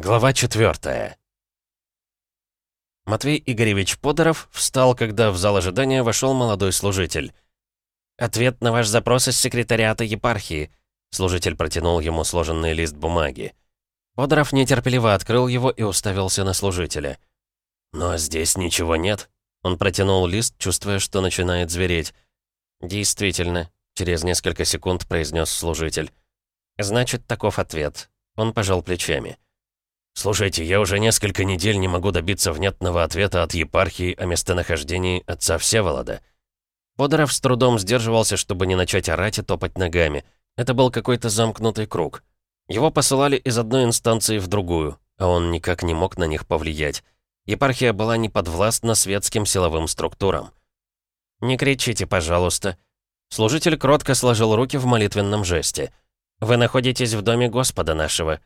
Глава 4 Матвей Игоревич Подоров встал, когда в зал ожидания вошел молодой служитель. «Ответ на ваш запрос из секретариата епархии», служитель протянул ему сложенный лист бумаги. Подоров нетерпеливо открыл его и уставился на служителя. «Но здесь ничего нет», он протянул лист, чувствуя, что начинает звереть. «Действительно», — через несколько секунд произнес служитель. «Значит, таков ответ». Он пожал плечами. «Слушайте, я уже несколько недель не могу добиться внятного ответа от епархии о местонахождении отца Всеволода». Подоров с трудом сдерживался, чтобы не начать орать и топать ногами. Это был какой-то замкнутый круг. Его посылали из одной инстанции в другую, а он никак не мог на них повлиять. Епархия была не подвластна светским силовым структурам. «Не кричите, пожалуйста». Служитель кротко сложил руки в молитвенном жесте. «Вы находитесь в доме Господа нашего».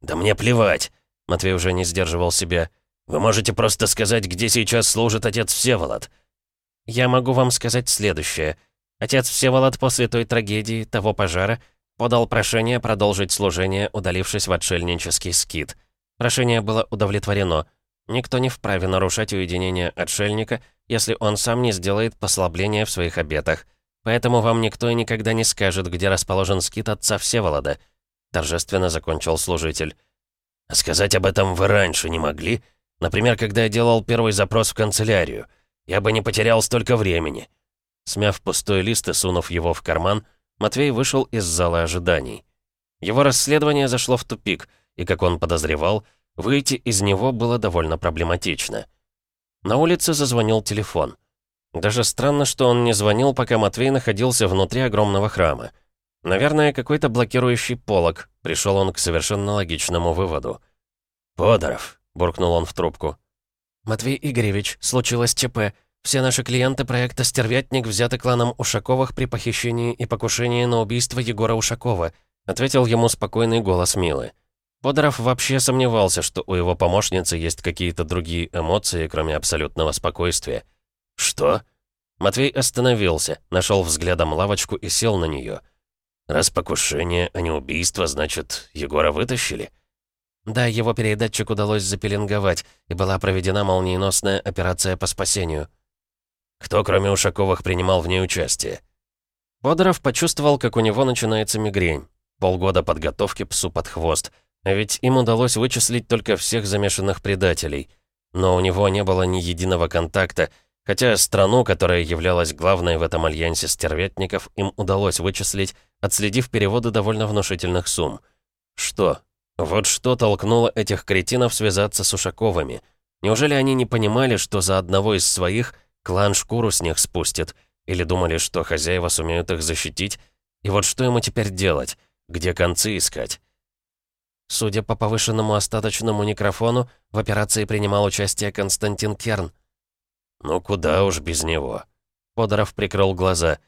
«Да мне плевать!» Матвей уже не сдерживал себя. «Вы можете просто сказать, где сейчас служит отец Всеволод?» «Я могу вам сказать следующее. Отец Всеволод после той трагедии, того пожара, подал прошение продолжить служение, удалившись в отшельнический скит. Прошение было удовлетворено. Никто не вправе нарушать уединение отшельника, если он сам не сделает послабления в своих обетах. Поэтому вам никто и никогда не скажет, где расположен скит отца Всеволода», — торжественно закончил служитель. А сказать об этом вы раньше не могли? Например, когда я делал первый запрос в канцелярию. Я бы не потерял столько времени». Смяв пустой лист и сунув его в карман, Матвей вышел из зала ожиданий. Его расследование зашло в тупик, и, как он подозревал, выйти из него было довольно проблематично. На улице зазвонил телефон. Даже странно, что он не звонил, пока Матвей находился внутри огромного храма. Наверное, какой-то блокирующий полог. Пришел он к совершенно логичному выводу. «Подоров», — буркнул он в трубку. «Матвей Игоревич, случилось ЧП. Все наши клиенты проекта «Стервятник» взяты кланом Ушаковых при похищении и покушении на убийство Егора Ушакова», — ответил ему спокойный голос Милы. Подоров вообще сомневался, что у его помощницы есть какие-то другие эмоции, кроме абсолютного спокойствия. «Что?» Матвей остановился, нашел взглядом лавочку и сел на нее. Раз покушение, а не убийство, значит, Егора вытащили? Да, его передатчик удалось запеленговать, и была проведена молниеносная операция по спасению. Кто, кроме Ушаковых, принимал в ней участие? Подоров почувствовал, как у него начинается мигрень. Полгода подготовки псу под хвост. А ведь им удалось вычислить только всех замешанных предателей. Но у него не было ни единого контакта, хотя страну, которая являлась главной в этом альянсе стерветников, им удалось вычислить отследив переводы довольно внушительных сумм. Что? Вот что толкнуло этих кретинов связаться с Ушаковыми? Неужели они не понимали, что за одного из своих клан шкуру с них спустит? Или думали, что хозяева сумеют их защитить? И вот что ему теперь делать? Где концы искать? Судя по повышенному остаточному некрофону, в операции принимал участие Константин Керн. «Ну куда уж без него?» Подоров прикрыл глаза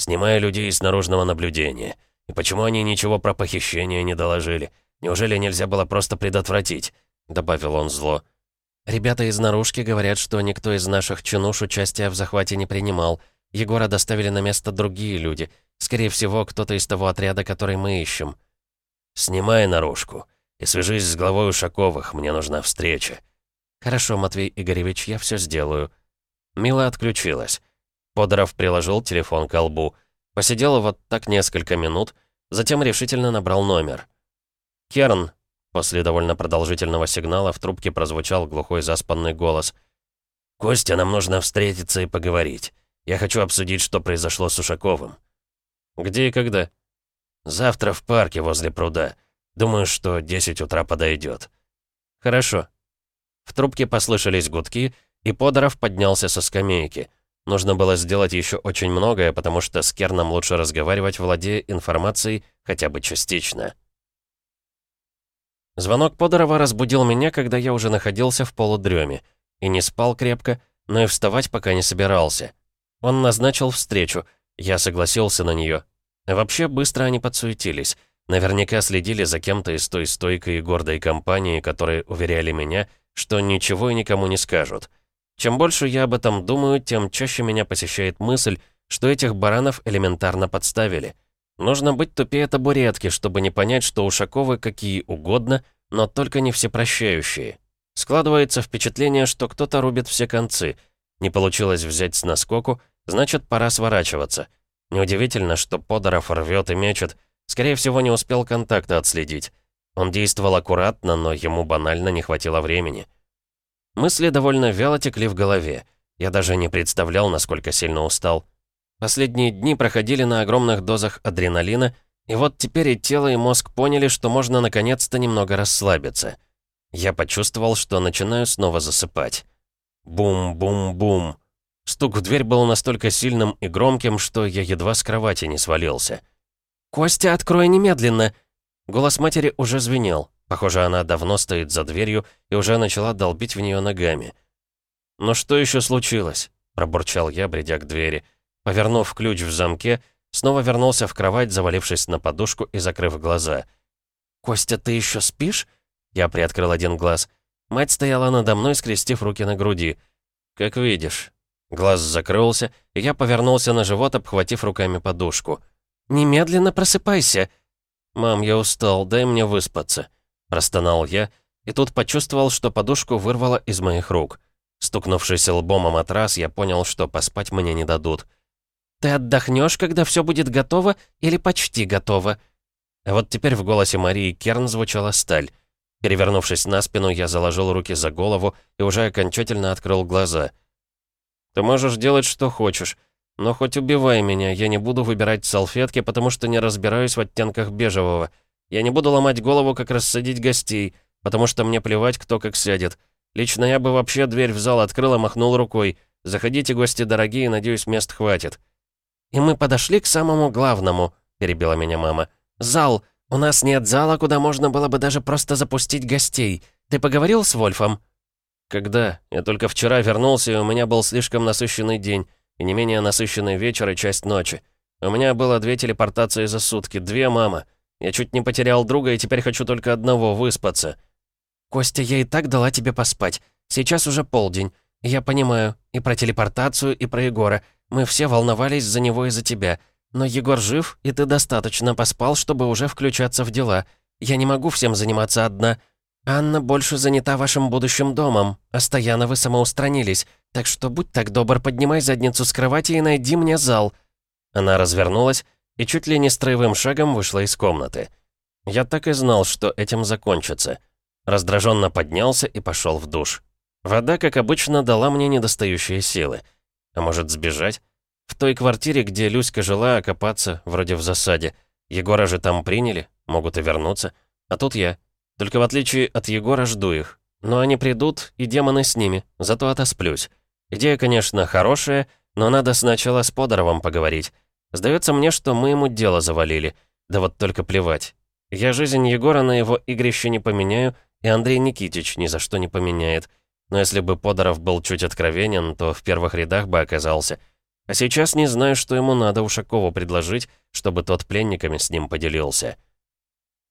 снимая людей с наружного наблюдения. И почему они ничего про похищение не доложили? Неужели нельзя было просто предотвратить?» — добавил он зло. «Ребята из наружки говорят, что никто из наших чинуш участия в захвате не принимал. Егора доставили на место другие люди. Скорее всего, кто-то из того отряда, который мы ищем». «Снимай наружку и свяжись с главой Ушаковых, мне нужна встреча». «Хорошо, Матвей Игоревич, я все сделаю». Мила отключилась. Подоров приложил телефон к колбу. Посидел вот так несколько минут, затем решительно набрал номер. «Керн», после довольно продолжительного сигнала в трубке прозвучал глухой заспанный голос. «Костя, нам нужно встретиться и поговорить. Я хочу обсудить, что произошло с Ушаковым». «Где и когда?» «Завтра в парке возле пруда. Думаю, что 10 утра подойдет». «Хорошо». В трубке послышались гудки, и Подоров поднялся со скамейки – Нужно было сделать еще очень многое, потому что с Керном лучше разговаривать, владея информацией хотя бы частично. Звонок Подорова разбудил меня, когда я уже находился в полудреме. И не спал крепко, но и вставать пока не собирался. Он назначил встречу, я согласился на нее. Вообще, быстро они подсуетились. Наверняка следили за кем-то из той стойкой и гордой компании, которые уверяли меня, что ничего и никому не скажут. Чем больше я об этом думаю, тем чаще меня посещает мысль, что этих баранов элементарно подставили. Нужно быть тупее табуретки, чтобы не понять, что Ушаковы какие угодно, но только не всепрощающие. Складывается впечатление, что кто-то рубит все концы. Не получилось взять с наскоку, значит, пора сворачиваться. Неудивительно, что Подоров рвет и мечет. Скорее всего, не успел контакты отследить. Он действовал аккуратно, но ему банально не хватило времени. Мысли довольно вяло текли в голове. Я даже не представлял, насколько сильно устал. Последние дни проходили на огромных дозах адреналина, и вот теперь и тело, и мозг поняли, что можно наконец-то немного расслабиться. Я почувствовал, что начинаю снова засыпать. Бум-бум-бум. Стук в дверь был настолько сильным и громким, что я едва с кровати не свалился. «Костя, открой немедленно!» Голос матери уже звенел. Похоже, она давно стоит за дверью и уже начала долбить в нее ногами. «Ну что еще случилось?» – пробурчал я, бредя к двери. Повернув ключ в замке, снова вернулся в кровать, завалившись на подушку и закрыв глаза. «Костя, ты еще спишь?» Я приоткрыл один глаз. Мать стояла надо мной, скрестив руки на груди. «Как видишь». Глаз закрылся, и я повернулся на живот, обхватив руками подушку. «Немедленно просыпайся!» «Мам, я устал, дай мне выспаться», — простонал я, и тут почувствовал, что подушку вырвало из моих рук. Стукнувшись лбом о матрас, я понял, что поспать мне не дадут. «Ты отдохнешь, когда все будет готово или почти готово?» А вот теперь в голосе Марии Керн звучала сталь. Перевернувшись на спину, я заложил руки за голову и уже окончательно открыл глаза. «Ты можешь делать, что хочешь, но хоть убивай меня, я не буду выбирать салфетки, потому что не разбираюсь в оттенках бежевого. Я не буду ломать голову, как рассадить гостей, потому что мне плевать, кто как сядет. Лично я бы вообще дверь в зал открыл и махнул рукой. Заходите, гости дорогие, надеюсь, мест хватит». «И мы подошли к самому главному», — перебила меня мама. «Зал. У нас нет зала, куда можно было бы даже просто запустить гостей. Ты поговорил с Вольфом?» «Когда? Я только вчера вернулся, и у меня был слишком насыщенный день, и не менее насыщенный вечер и часть ночи. У меня было две телепортации за сутки, две мама. Я чуть не потерял друга, и теперь хочу только одного — выспаться». «Костя, я и так дала тебе поспать. Сейчас уже полдень. Я понимаю. И про телепортацию, и про Егора. Мы все волновались за него и за тебя. Но Егор жив, и ты достаточно поспал, чтобы уже включаться в дела. Я не могу всем заниматься одна. Анна больше занята вашим будущим домом, а Стояновы самоустранились. Так что будь так добр, поднимай задницу с кровати и найди мне зал». Она развернулась и чуть ли не строевым шагом вышла из комнаты. Я так и знал, что этим закончится. Раздраженно поднялся и пошел в душ. Вода, как обычно, дала мне недостающие силы. А может, сбежать? В той квартире, где Люська жила, окопаться, вроде в засаде. Егора же там приняли, могут и вернуться. А тут я. Только в отличие от Егора жду их. Но они придут, и демоны с ними, зато отосплюсь. Идея, конечно, хорошая, но надо сначала с Подоровым поговорить. Сдается мне, что мы ему дело завалили. Да вот только плевать. Я жизнь Егора на его игрище не поменяю, и Андрей Никитич ни за что не поменяет. Но если бы Подоров был чуть откровенен, то в первых рядах бы оказался — а сейчас не знаю, что ему надо Ушакову предложить, чтобы тот пленниками с ним поделился.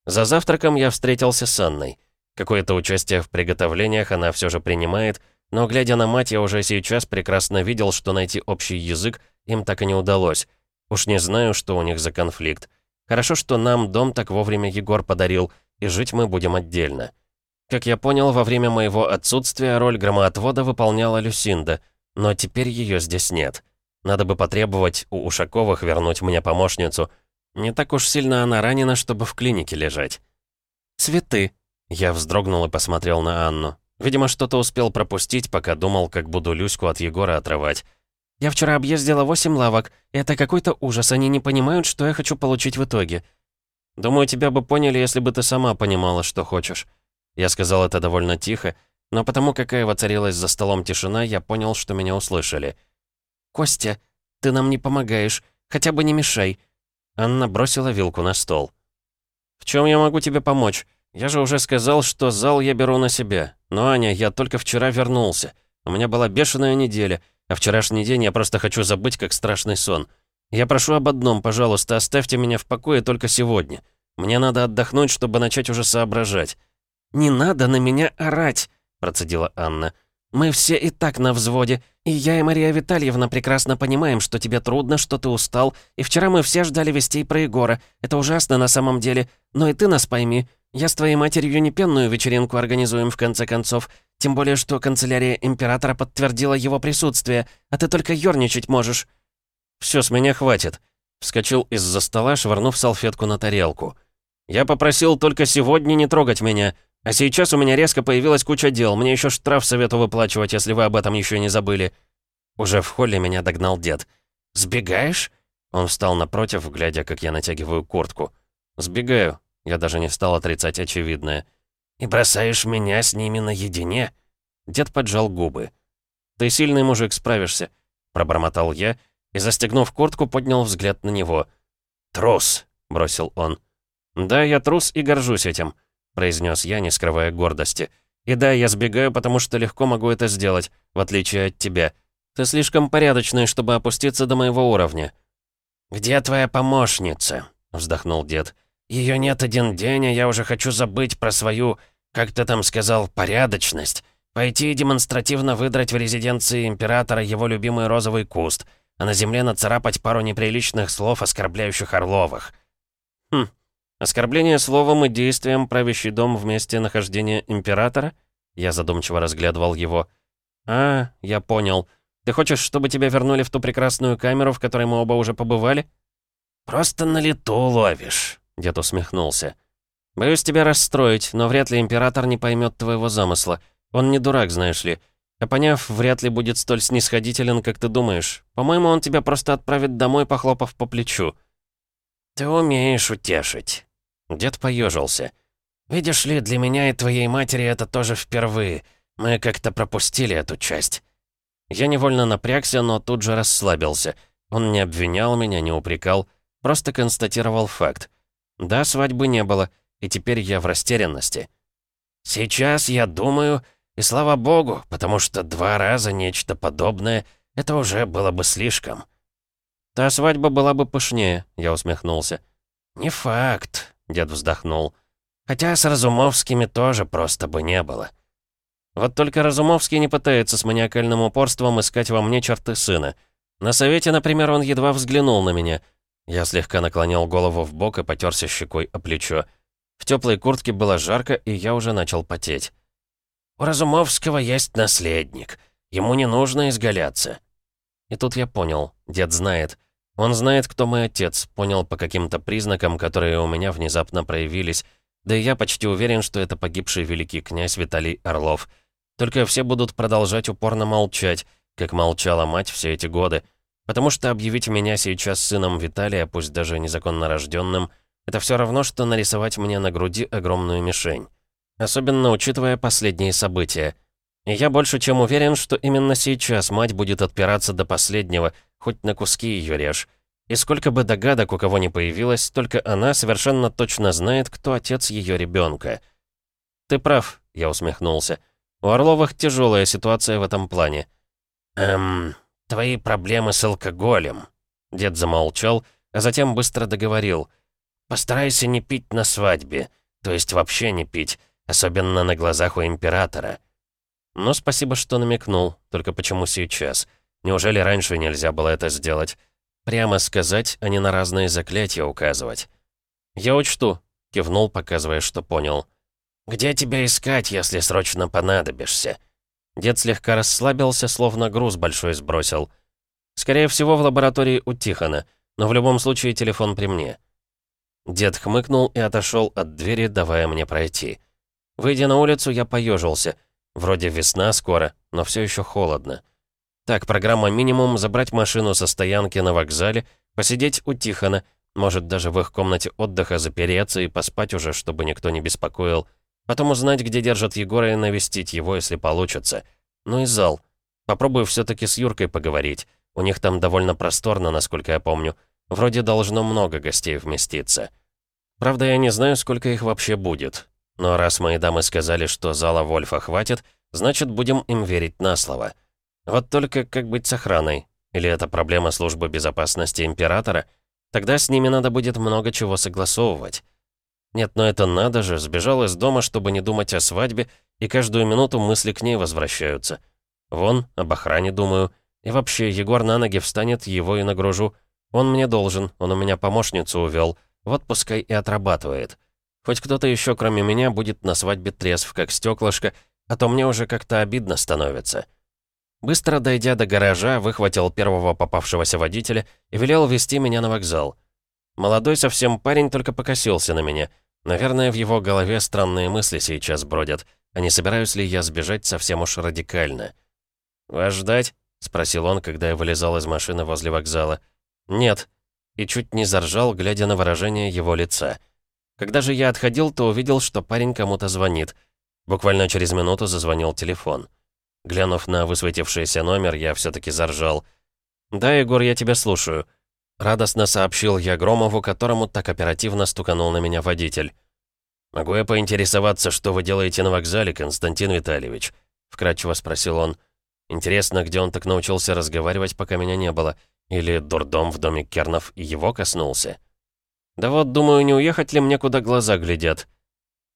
За завтраком я встретился с Анной. Какое-то участие в приготовлениях она все же принимает, но, глядя на мать, я уже сейчас прекрасно видел, что найти общий язык им так и не удалось. Уж не знаю, что у них за конфликт. Хорошо, что нам дом так вовремя Егор подарил, и жить мы будем отдельно. Как я понял, во время моего отсутствия роль громоотвода выполняла Люсинда, но теперь ее здесь нет. Надо бы потребовать у Ушаковых вернуть мне помощницу. Не так уж сильно она ранена, чтобы в клинике лежать. «Цветы!» Я вздрогнул и посмотрел на Анну. Видимо, что-то успел пропустить, пока думал, как буду Люську от Егора отрывать. «Я вчера объездила восемь лавок. Это какой-то ужас. Они не понимают, что я хочу получить в итоге». «Думаю, тебя бы поняли, если бы ты сама понимала, что хочешь». Я сказал это довольно тихо, но потому какая воцарилась за столом тишина, я понял, что меня услышали. «Костя, ты нам не помогаешь. Хотя бы не мешай». Анна бросила вилку на стол. «В чем я могу тебе помочь? Я же уже сказал, что зал я беру на себя. Но, Аня, я только вчера вернулся. У меня была бешеная неделя, а вчерашний день я просто хочу забыть, как страшный сон. Я прошу об одном, пожалуйста, оставьте меня в покое только сегодня. Мне надо отдохнуть, чтобы начать уже соображать». «Не надо на меня орать», — процедила Анна. Мы все и так на взводе, и я и Мария Витальевна прекрасно понимаем, что тебе трудно, что ты устал, и вчера мы все ждали вестей про Егора. Это ужасно на самом деле, но и ты нас пойми. Я с твоей матерью не пенную вечеринку организуем в конце концов. Тем более, что канцелярия императора подтвердила его присутствие, а ты только ёрничать можешь». «Всё, с меня хватит», — вскочил из-за стола, швырнув салфетку на тарелку. «Я попросил только сегодня не трогать меня, а сейчас у меня резко появилась куча дел, мне еще штраф совету выплачивать, если вы об этом еще не забыли». Уже в холле меня догнал дед. «Сбегаешь?» Он встал напротив, глядя, как я натягиваю куртку. «Сбегаю». Я даже не стал отрицать очевидное. «И бросаешь меня с ними наедине?» Дед поджал губы. «Ты сильный мужик, справишься», — пробормотал я, и, застегнув куртку, поднял взгляд на него. «Трус», — бросил он. «Да, я трус и горжусь этим», — произнес я, не скрывая гордости. «И да, я сбегаю, потому что легко могу это сделать, в отличие от тебя. Ты слишком порядочный, чтобы опуститься до моего уровня». «Где твоя помощница?» — вздохнул дед. «Ее нет один день, а я уже хочу забыть про свою, как ты там сказал, порядочность. Пойти и демонстративно выдрать в резиденции императора его любимый розовый куст, а на земле нацарапать пару неприличных слов, оскорбляющих Орловых». «Хм, оскорбление словом и действием правящий дом в месте нахождения императора?» Я задумчиво разглядывал его. «А, я понял». Ты хочешь, чтобы тебя вернули в ту прекрасную камеру, в которой мы оба уже побывали?» «Просто на лету ловишь», — дед усмехнулся. «Боюсь тебя расстроить, но вряд ли император не поймет твоего замысла. Он не дурак, знаешь ли. А поняв, вряд ли будет столь снисходителен, как ты думаешь. По-моему, он тебя просто отправит домой, похлопав по плечу». «Ты умеешь утешить». Дед поежился. «Видишь ли, для меня и твоей матери это тоже впервые. Мы как-то пропустили эту часть. Я невольно напрягся, но тут же расслабился. Он не обвинял меня, не упрекал, просто констатировал факт. Да, свадьбы не было, и теперь я в растерянности. Сейчас я думаю, и слава богу, потому что два раза нечто подобное, это уже было бы слишком. Та свадьба была бы пышнее, я усмехнулся. Не факт, дед вздохнул. Хотя с Разумовскими тоже просто бы не было. Вот только Разумовский не пытается с маниакальным упорством искать во мне черты сына. На совете, например, он едва взглянул на меня. Я слегка наклонил голову в бок и потерся щекой о плечо. В теплой куртке было жарко, и я уже начал потеть. «У Разумовского есть наследник. Ему не нужно изгаляться». И тут я понял, дед знает. Он знает, кто мой отец, понял по каким-то признакам, которые у меня внезапно проявились. Да и я почти уверен, что это погибший великий князь Виталий Орлов — только все будут продолжать упорно молчать, как молчала мать все эти годы. Потому что объявить меня сейчас сыном Виталия, пусть даже незаконно рожденным, это все равно, что нарисовать мне на груди огромную мишень. Особенно учитывая последние события. И я больше чем уверен, что именно сейчас мать будет отпираться до последнего, хоть на куски ее режь. И сколько бы догадок у кого ни появилось, только она совершенно точно знает, кто отец ее ребенка. «Ты прав», — я усмехнулся. У Орловых тяжелая ситуация в этом плане. «Эм, твои проблемы с алкоголем». Дед замолчал, а затем быстро договорил. «Постарайся не пить на свадьбе, то есть вообще не пить, особенно на глазах у императора». «Ну, спасибо, что намекнул, только почему сейчас? Неужели раньше нельзя было это сделать? Прямо сказать, а не на разные заклятия указывать». «Я учту», — кивнул, показывая, что понял. «Где тебя искать, если срочно понадобишься?» Дед слегка расслабился, словно груз большой сбросил. «Скорее всего, в лаборатории у Тихона, но в любом случае телефон при мне». Дед хмыкнул и отошел от двери, давая мне пройти. Выйдя на улицу, я поежился. Вроде весна скоро, но все еще холодно. Так, программа минимум — забрать машину со стоянки на вокзале, посидеть у Тихона, может, даже в их комнате отдыха запереться и поспать уже, чтобы никто не беспокоил — Потом узнать, где держат Егора и навестить его, если получится. Ну и зал. Попробую все таки с Юркой поговорить. У них там довольно просторно, насколько я помню. Вроде должно много гостей вместиться. Правда, я не знаю, сколько их вообще будет. Но раз мои дамы сказали, что зала Вольфа хватит, значит, будем им верить на слово. Вот только как быть с охраной? Или это проблема службы безопасности Императора? Тогда с ними надо будет много чего согласовывать. Нет, но это надо же, сбежал из дома, чтобы не думать о свадьбе, и каждую минуту мысли к ней возвращаются. Вон, об охране думаю. И вообще, Егор на ноги встанет, его и нагружу. Он мне должен, он у меня помощницу увел. Вот пускай и отрабатывает. Хоть кто-то еще, кроме меня, будет на свадьбе трезв, как стеклышко, а то мне уже как-то обидно становится. Быстро дойдя до гаража, выхватил первого попавшегося водителя и велел вести меня на вокзал. Молодой совсем парень только покосился на меня. Наверное, в его голове странные мысли сейчас бродят, а не собираюсь ли я сбежать совсем уж радикально. «Вас ждать?» — спросил он, когда я вылезал из машины возле вокзала. «Нет». И чуть не заржал, глядя на выражение его лица. Когда же я отходил, то увидел, что парень кому-то звонит. Буквально через минуту зазвонил телефон. Глянув на высветившийся номер, я все таки заржал. «Да, Егор, я тебя слушаю». Радостно сообщил я Громову, которому так оперативно стуканул на меня водитель. «Могу я поинтересоваться, что вы делаете на вокзале, Константин Витальевич?» Вкратчиво спросил он. «Интересно, где он так научился разговаривать, пока меня не было? Или дурдом в доме Кернов его коснулся?» «Да вот, думаю, не уехать ли мне, куда глаза глядят?»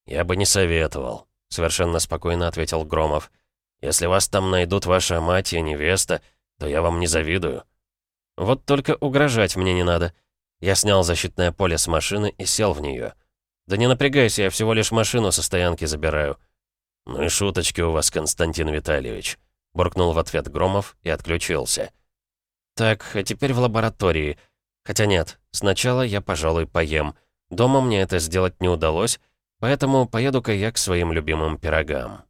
«Я бы не советовал», — совершенно спокойно ответил Громов. «Если вас там найдут ваша мать и невеста, то я вам не завидую». «Вот только угрожать мне не надо». Я снял защитное поле с машины и сел в нее. «Да не напрягайся, я всего лишь машину со стоянки забираю». «Ну и шуточки у вас, Константин Витальевич», — буркнул в ответ Громов и отключился. «Так, а теперь в лаборатории. Хотя нет, сначала я, пожалуй, поем. Дома мне это сделать не удалось, поэтому поеду-ка я к своим любимым пирогам».